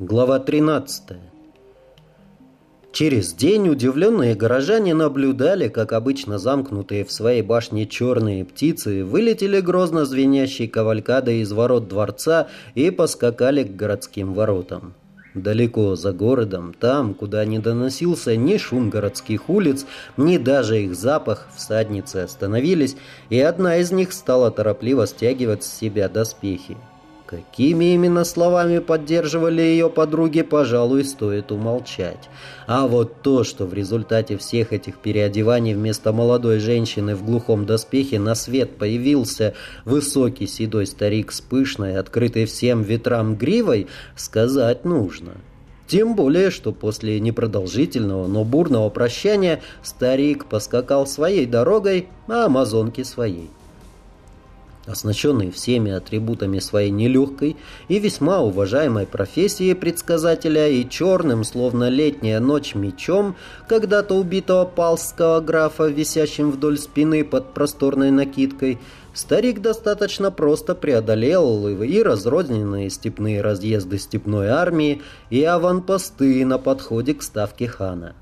Глава 13. Через день удивленные горожане наблюдали, как обычно замкнутые в своей башне черные птицы вылетели грозно звенящей кавалькадой из ворот дворца и поскакали к городским воротам. Далеко за городом, там, куда не доносился ни шум городских улиц, ни даже их запах, всадницы остановились, и одна из них стала торопливо стягивать с себя доспехи. Какими именно словами поддерживали ее подруги, пожалуй, стоит умолчать. А вот то, что в результате всех этих переодеваний вместо молодой женщины в глухом доспехе на свет появился высокий седой старик с пышной, открытой всем ветрам гривой, сказать нужно. Тем более, что после непродолжительного, но бурного прощания старик поскакал своей дорогой, а амазонки своей оснащенный всеми атрибутами своей нелегкой и весьма уважаемой профессии предсказателя и черным, словно летняя ночь, мечом, когда-то убитого палского графа, висящим вдоль спины под просторной накидкой, старик достаточно просто преодолел и разрозненные степные разъезды степной армии и аванпосты на подходе к ставке хана.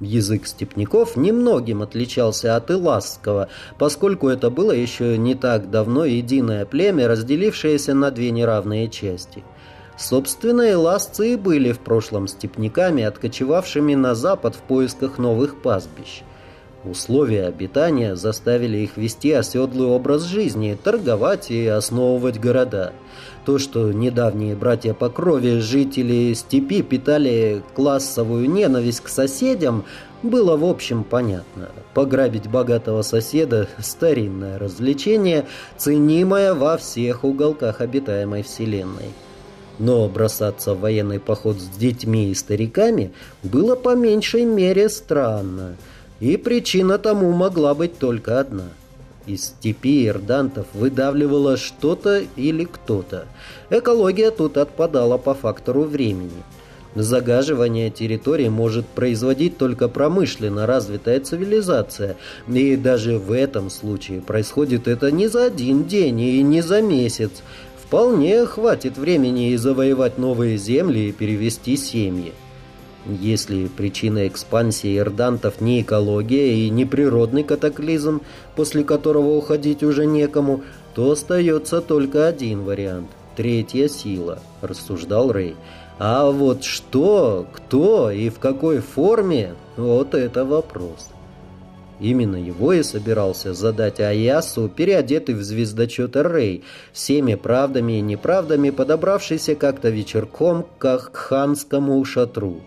Язык степняков немногим отличался от иласского, поскольку это было еще не так давно единое племя, разделившееся на две неравные части. Собственно, иласцы и были в прошлом степняками, откочевавшими на запад в поисках новых пастбищ. Условия обитания заставили их вести оседлый образ жизни, торговать и основывать города. То, что недавние братья по крови, жители степи, питали классовую ненависть к соседям, было в общем понятно. Пограбить богатого соседа – старинное развлечение, ценимое во всех уголках обитаемой вселенной. Но бросаться в военный поход с детьми и стариками было по меньшей мере странно – и причина тому могла быть только одна. Из степи ирдантов выдавливало что-то или кто-то. Экология тут отпадала по фактору времени. Загаживание территории может производить только промышленно развитая цивилизация. И даже в этом случае происходит это не за один день и не за месяц. Вполне хватит времени и завоевать новые земли и перевести семьи. Если причина экспансии ирдантов не экология и не природный катаклизм, после которого уходить уже некому, то остается только один вариант – третья сила, рассуждал Рэй. А вот что, кто и в какой форме – вот это вопрос. Именно его и собирался задать Аясу, переодетый в звездочета Рэй, всеми правдами и неправдами подобравшийся как-то вечерком к ханскому шатру.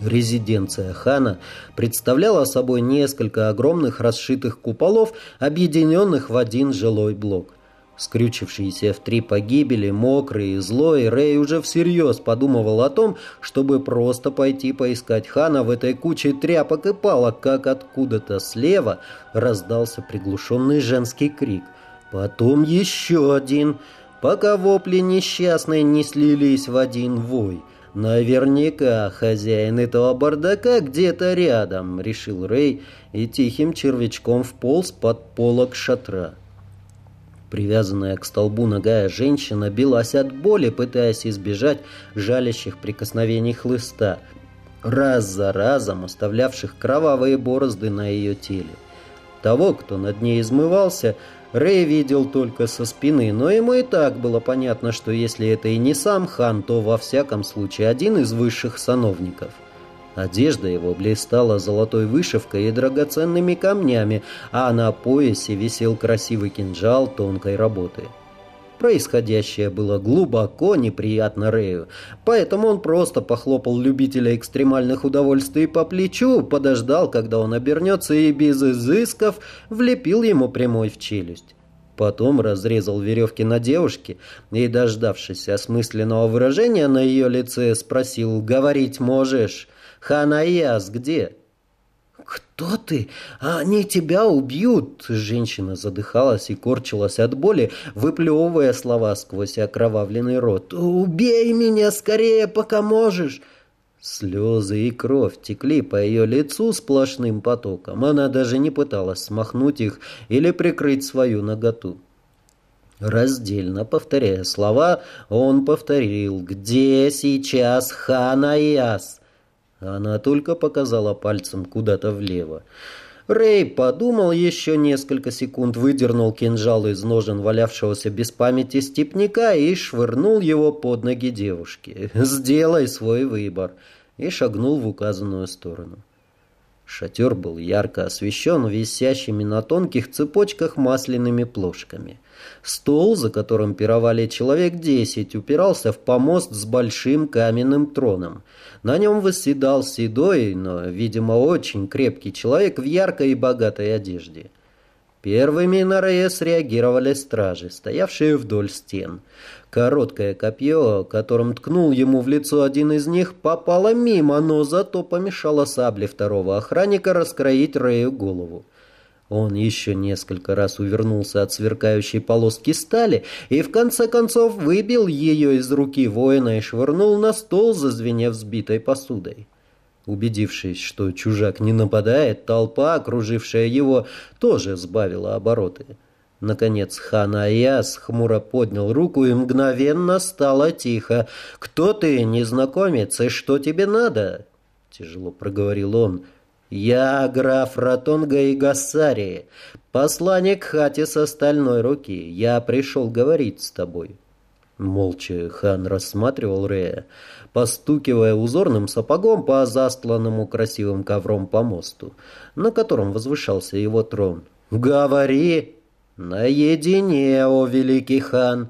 Резиденция хана представляла собой несколько огромных расшитых куполов, объединенных в один жилой блок. Скрючившийся в три погибели, мокрый и злой, Рэй уже всерьез подумывал о том, чтобы просто пойти поискать хана в этой куче тряпок и палок, как откуда-то слева раздался приглушенный женский крик. Потом еще один, пока вопли несчастные не слились в один вой — «Наверняка хозяин этого бардака где-то рядом», — решил Рэй и тихим червячком вполз под полок шатра. Привязанная к столбу ногая женщина билась от боли, пытаясь избежать жалящих прикосновений хлыста, раз за разом оставлявших кровавые борозды на ее теле. Того, кто над ней измывался, Рэй видел только со спины, но ему и так было понятно, что если это и не сам хан, то во всяком случае один из высших сановников. Одежда его блистала золотой вышивкой и драгоценными камнями, а на поясе висел красивый кинжал тонкой работы. Происходящее было глубоко неприятно Рэю, поэтому он просто похлопал любителя экстремальных удовольствий по плечу, подождал, когда он обернется и без изысков влепил ему прямой в челюсть. Потом разрезал веревки на девушке и, дождавшись осмысленного выражения на ее лице, спросил «Говорить можешь? Ханаяс где?» «Кто ты? Они тебя убьют!» Женщина задыхалась и корчилась от боли, выплевывая слова сквозь окровавленный рот. «Убей меня скорее, пока можешь!» Слезы и кровь текли по ее лицу сплошным потоком. Она даже не пыталась смахнуть их или прикрыть свою наготу. Раздельно повторяя слова, он повторил «Где сейчас хан Аяс?» Она только показала пальцем куда-то влево. Рэй подумал еще несколько секунд, выдернул кинжал из ножен валявшегося без памяти степняка и швырнул его под ноги девушки. «Сделай свой выбор!» и шагнул в указанную сторону. Шатер был ярко освещен висящими на тонких цепочках масляными плошками. Стол, за которым пировали человек десять, упирался в помост с большим каменным троном. На нем восседал седой, но, видимо, очень крепкий человек в яркой и богатой одежде. Первыми на Рея среагировали стражи, стоявшие вдоль стен. Короткое копье, которым ткнул ему в лицо один из них, попало мимо, но зато помешало сабле второго охранника раскроить Рэю голову. Он еще несколько раз увернулся от сверкающей полоски стали и в конце концов выбил ее из руки воина и швырнул на стол, зазвенев сбитой посудой. Убедившись, что чужак не нападает, толпа, окружившая его, тоже сбавила обороты. Наконец хан Аяс хмуро поднял руку и мгновенно стало тихо. «Кто ты, незнакомец, и что тебе надо?» Тяжело проговорил он. «Я граф Ратонга и Гассарии, посланник Хати со стальной руки. Я пришел говорить с тобой». Молча хан рассматривал Рея постукивая узорным сапогом по застланному красивым ковром помосту, на котором возвышался его трон. «Говори! Наедине, о великий хан!»